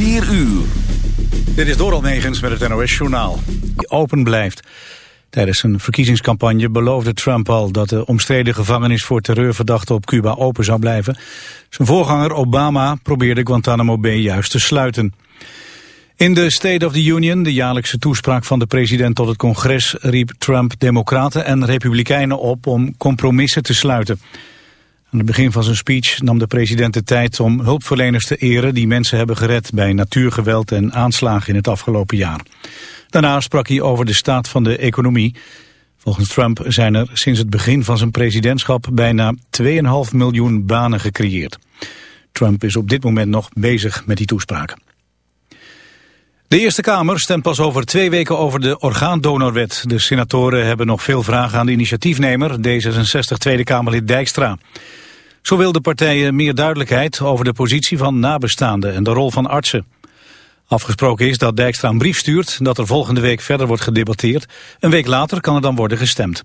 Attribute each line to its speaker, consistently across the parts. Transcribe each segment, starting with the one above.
Speaker 1: 4 uur.
Speaker 2: Dit is Doral Negens met het NOS-journaal. Die open blijft. Tijdens een verkiezingscampagne beloofde Trump al... dat de omstreden gevangenis voor terreurverdachten op Cuba open zou blijven. Zijn voorganger Obama probeerde Guantanamo Bay juist te sluiten. In de State of the Union, de jaarlijkse toespraak van de president tot het congres... riep Trump democraten en republikeinen op om compromissen te sluiten... Aan het begin van zijn speech nam de president de tijd om hulpverleners te eren die mensen hebben gered bij natuurgeweld en aanslagen in het afgelopen jaar. Daarna sprak hij over de staat van de economie. Volgens Trump zijn er sinds het begin van zijn presidentschap bijna 2,5 miljoen banen gecreëerd. Trump is op dit moment nog bezig met die toespraak. De Eerste Kamer stemt pas over twee weken over de orgaandonorwet. De senatoren hebben nog veel vragen aan de initiatiefnemer, D66 Tweede Kamerlid Dijkstra. Zo wil de partijen meer duidelijkheid over de positie van nabestaanden en de rol van artsen. Afgesproken is dat Dijkstra een brief stuurt, dat er volgende week verder wordt gedebatteerd. Een week later kan er dan worden gestemd.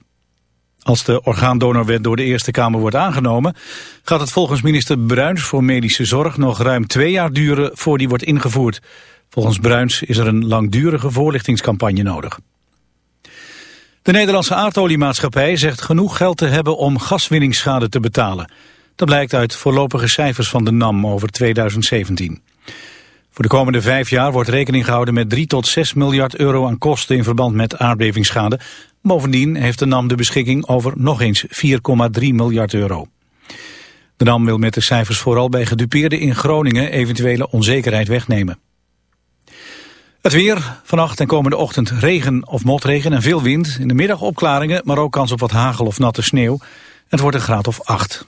Speaker 2: Als de orgaandonorwet door de Eerste Kamer wordt aangenomen... gaat het volgens minister Bruins voor Medische Zorg nog ruim twee jaar duren voor die wordt ingevoerd. Volgens Bruins is er een langdurige voorlichtingscampagne nodig. De Nederlandse aardoliemaatschappij zegt genoeg geld te hebben om gaswinningsschade te betalen. Dat blijkt uit voorlopige cijfers van de NAM over 2017. Voor de komende vijf jaar wordt rekening gehouden met 3 tot 6 miljard euro aan kosten in verband met aardbevingsschade. Bovendien heeft de NAM de beschikking over nog eens 4,3 miljard euro. De NAM wil met de cijfers vooral bij gedupeerden in Groningen eventuele onzekerheid wegnemen. Het weer, vannacht en komende ochtend regen of motregen en veel wind. In de middag opklaringen, maar ook kans op wat hagel of natte sneeuw. Het wordt een graad of 8.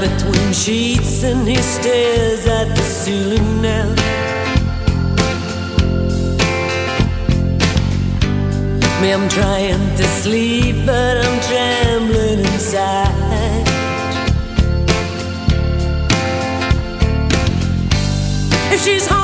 Speaker 3: between
Speaker 4: sheets and he
Speaker 5: stares at
Speaker 6: the ceiling now. Me, I'm trying to sleep, but I'm trembling inside. If she's home.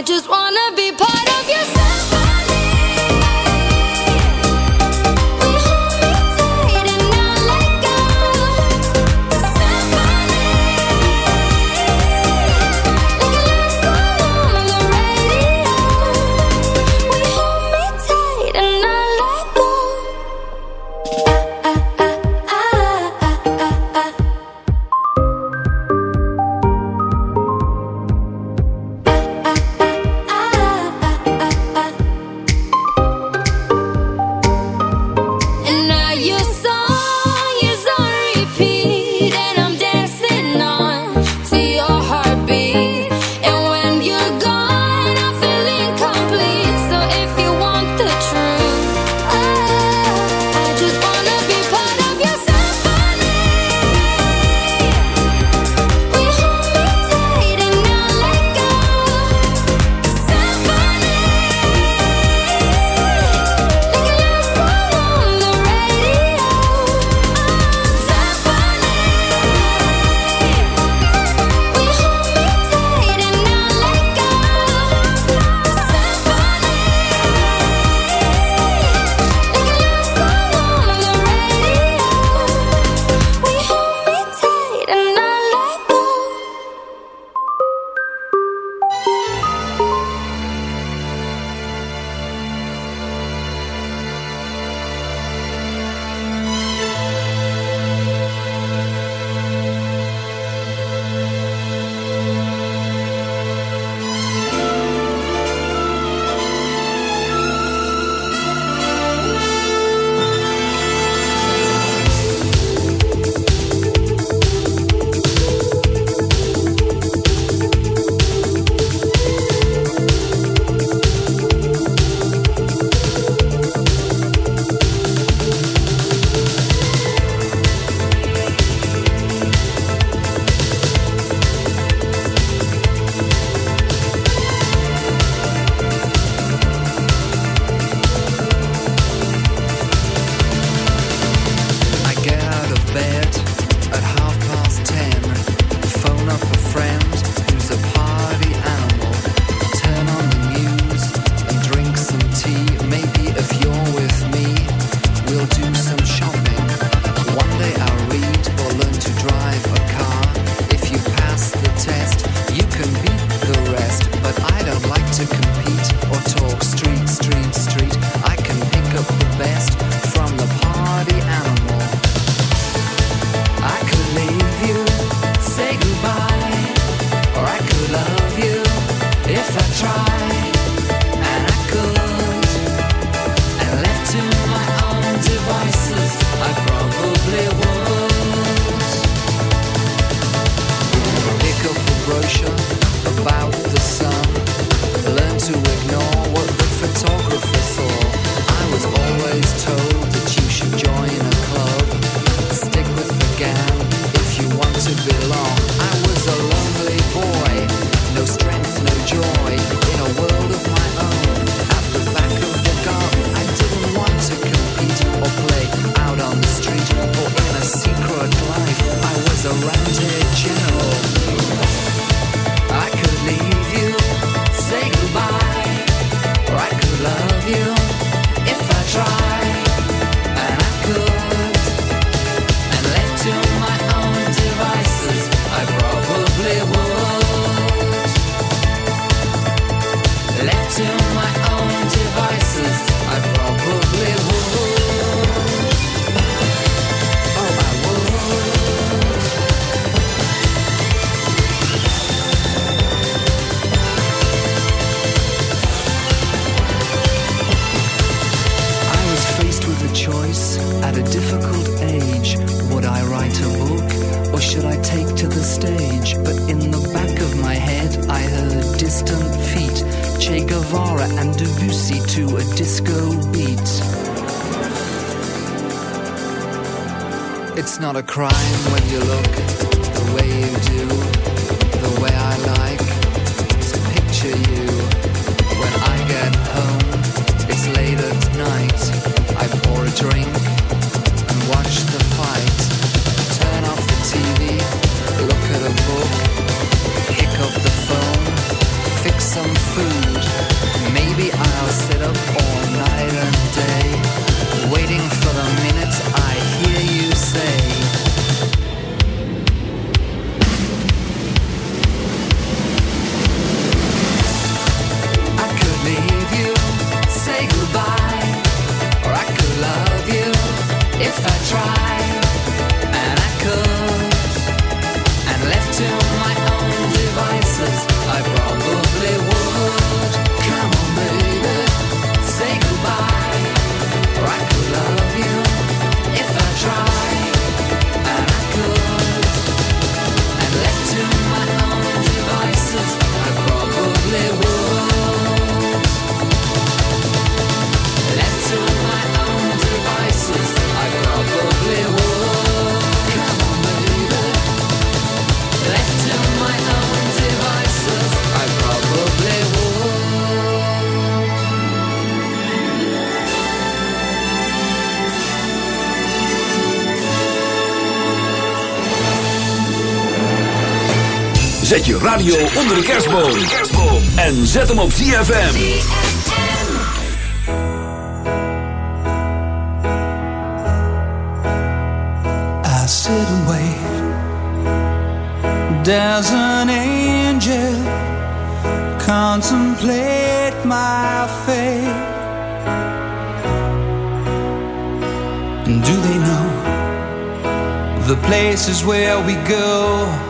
Speaker 4: I just wanna be part of your.
Speaker 1: Zet je radio onder de kerstboom. En zet hem op ZFM. I sit and wait. There's an angel. Contemplate my fate. Do they know the places where we go?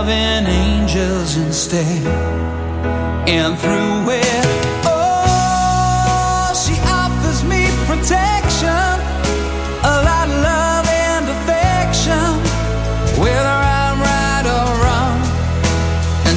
Speaker 1: loving angels instead. And through it, oh, she offers me protection, a lot of love and affection, whether I'm right or wrong. And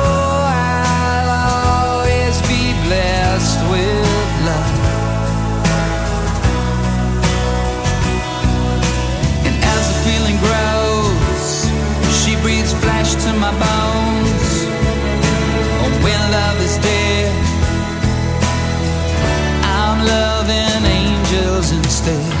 Speaker 1: To my bones. Oh, when love is dead, I'm loving angels instead.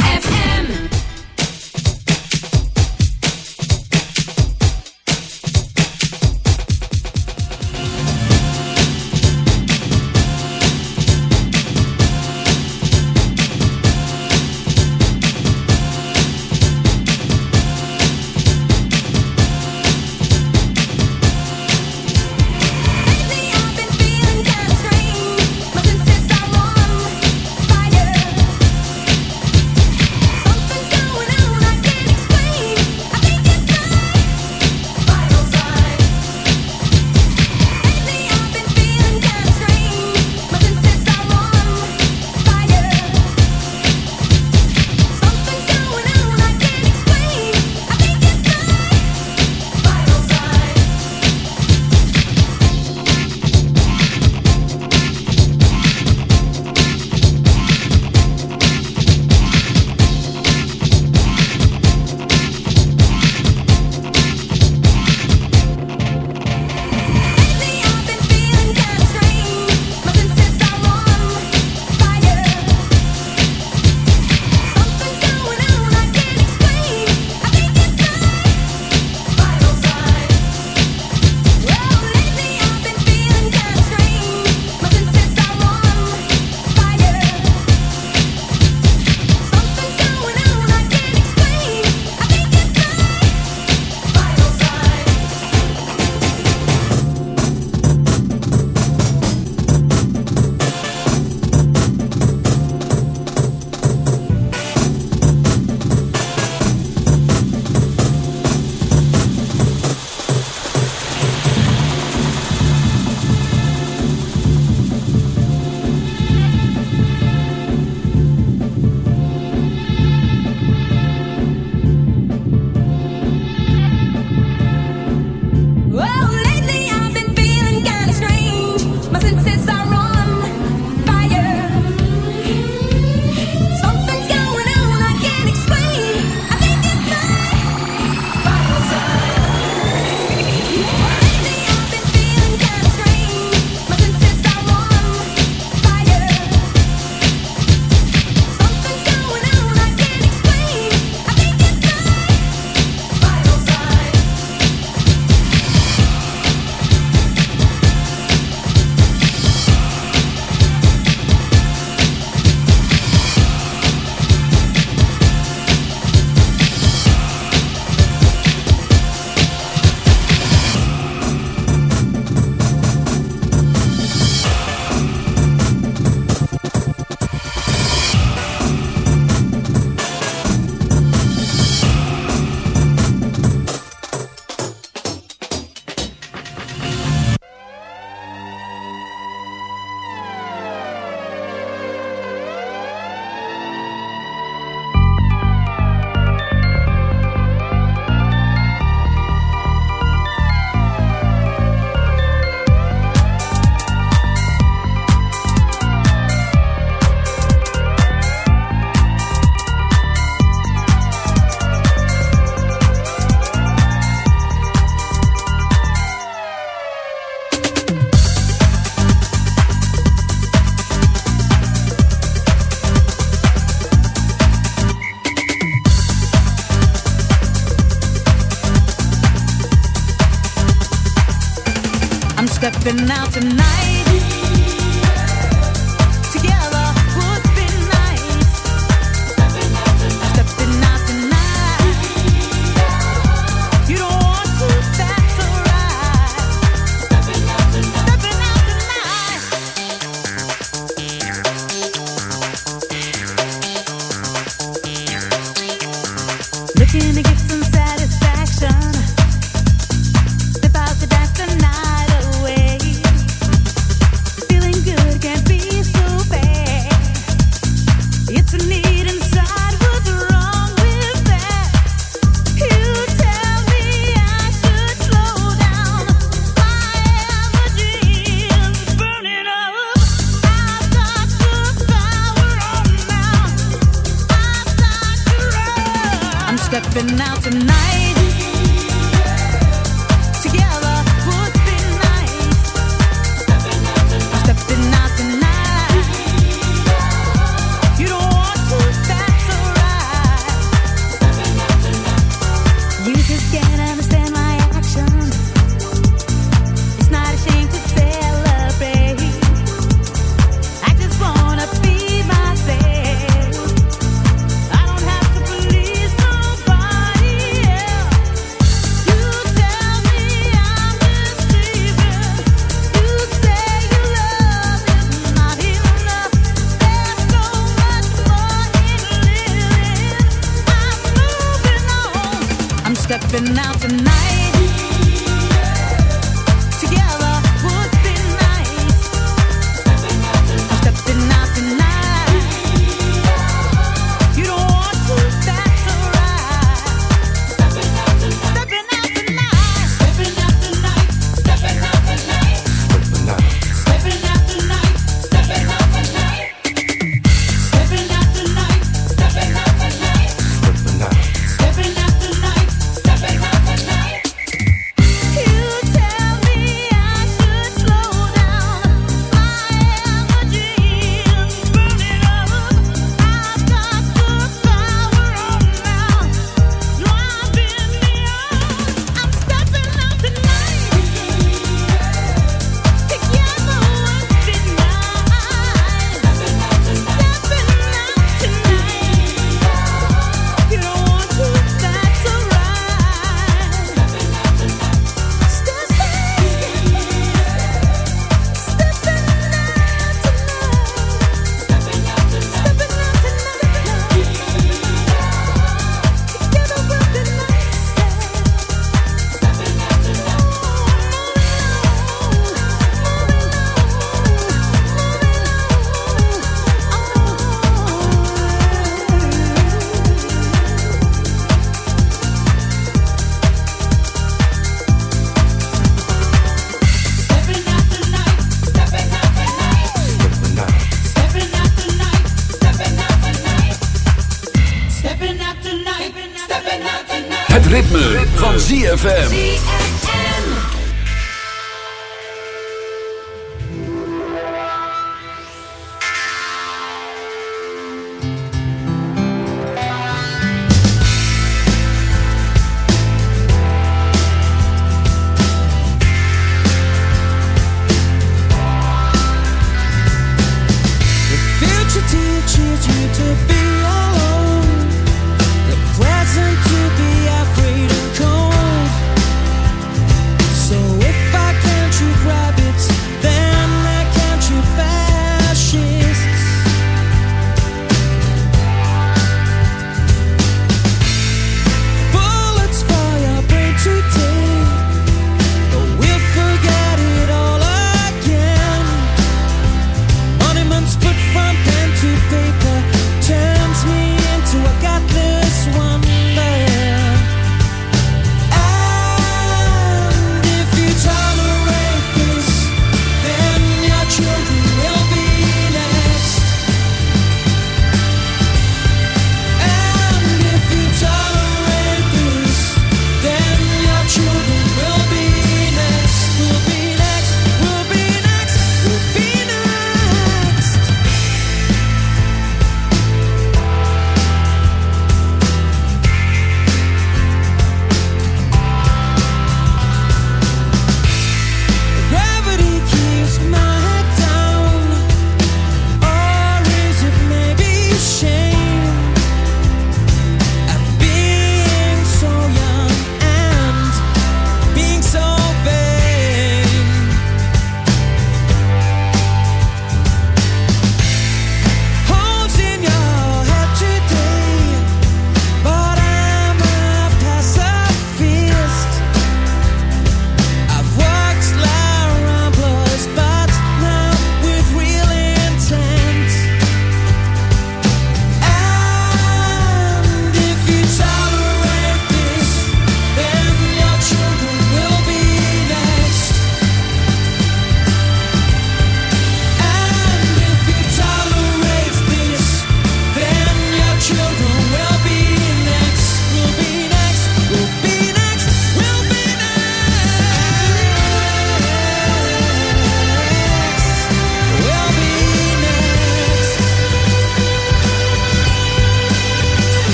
Speaker 7: looking
Speaker 8: again.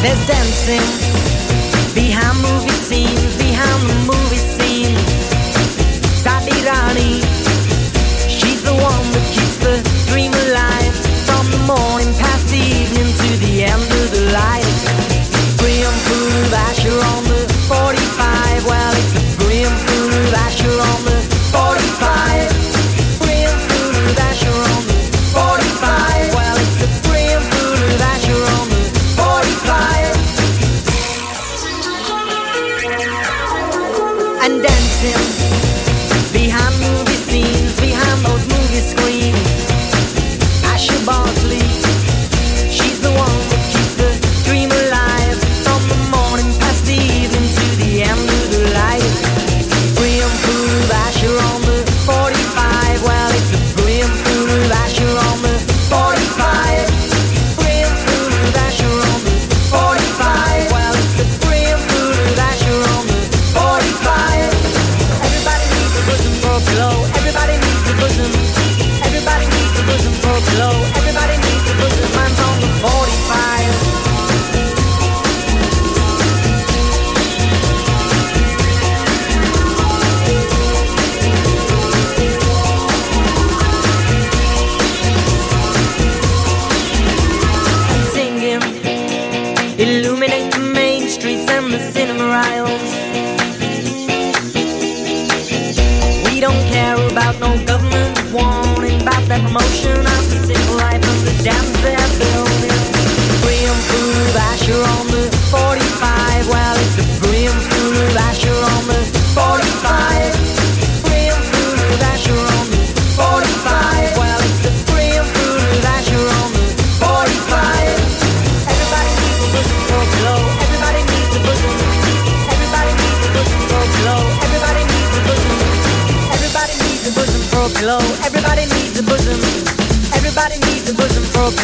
Speaker 8: There's
Speaker 9: dancing behind movie scenes, behind the movie scene. Sadi Rani, she's the one that keeps the dream alive from the morning past the evening to the end of the light. Brim Puru Asher on the 45, well, it's a Brim Puru Asher on the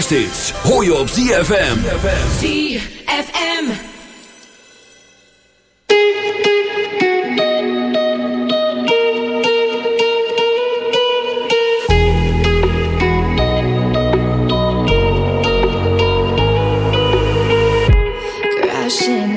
Speaker 10: kerstdienst. Hoor je op ZFM.
Speaker 7: ZFM.
Speaker 3: Crashing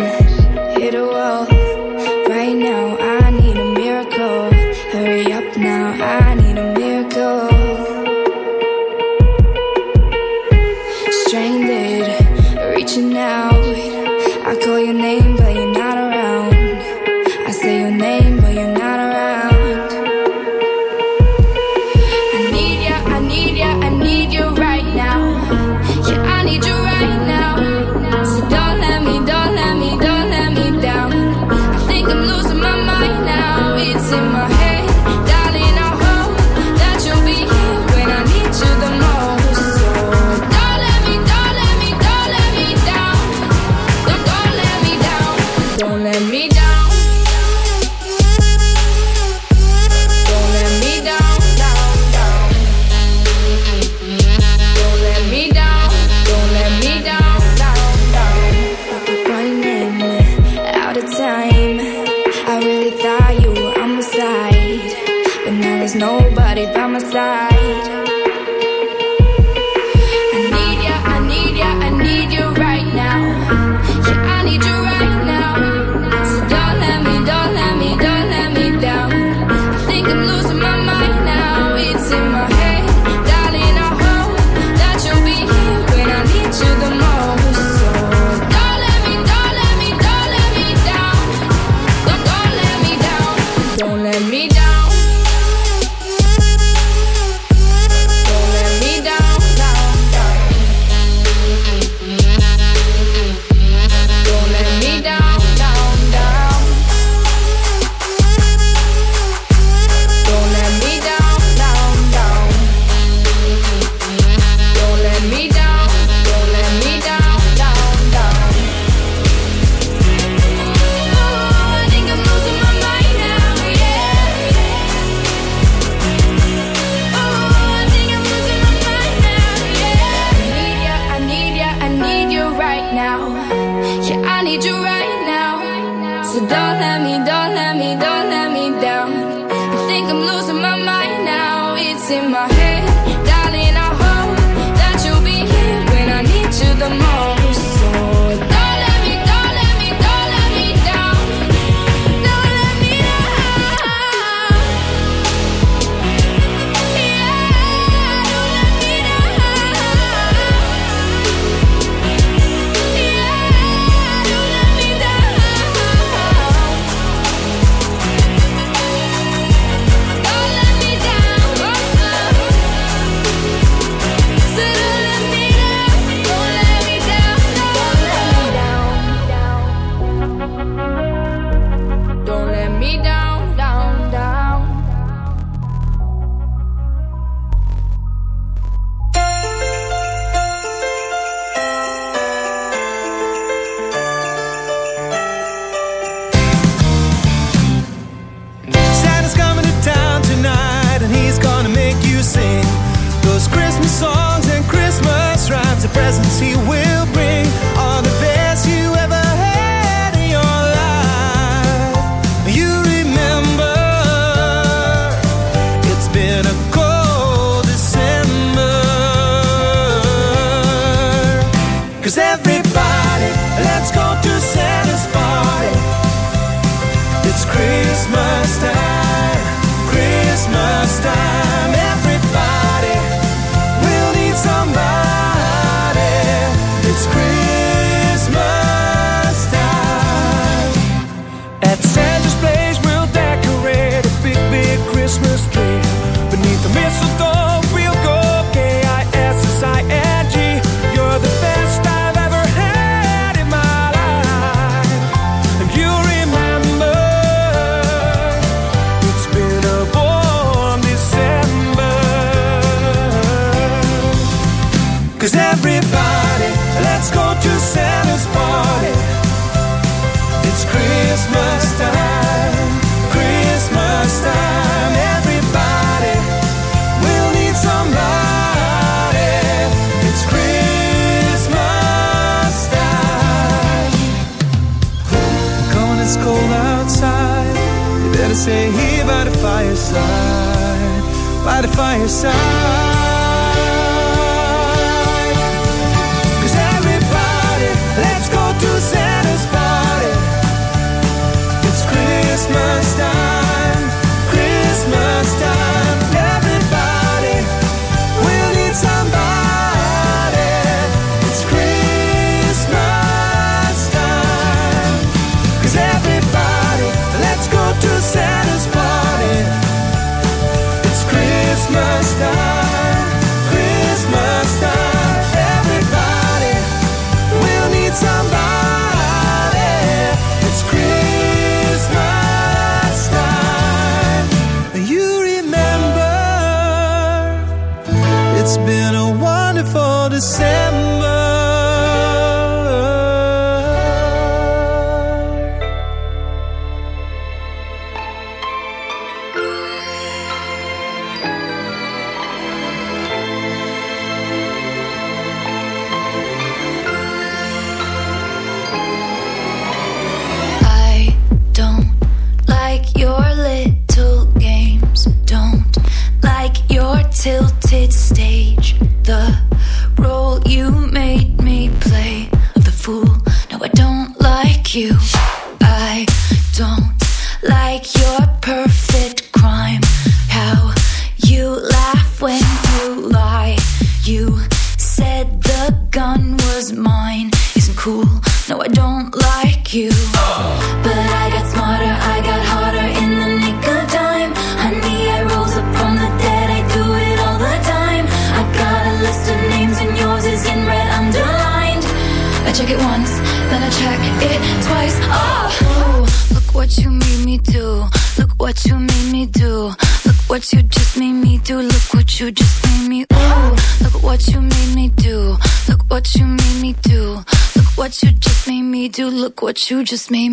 Speaker 3: by
Speaker 7: the
Speaker 11: fireside. it's been
Speaker 12: you just made me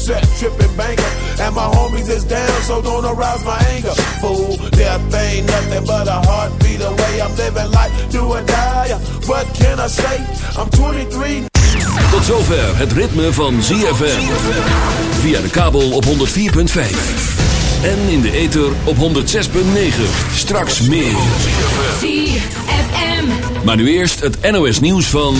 Speaker 13: set tripping banker. And my homies is down, so don't arouse my anger. Fool, death ain't nothing but a heartbeat away. I'm living life, do or die. What can I say? I'm 23
Speaker 10: Tot zover het ritme van ZFM. Via de kabel op 104.5. En in de ether op 106.9. Straks meer.
Speaker 7: ZFM.
Speaker 10: Maar nu eerst het NOS nieuws van...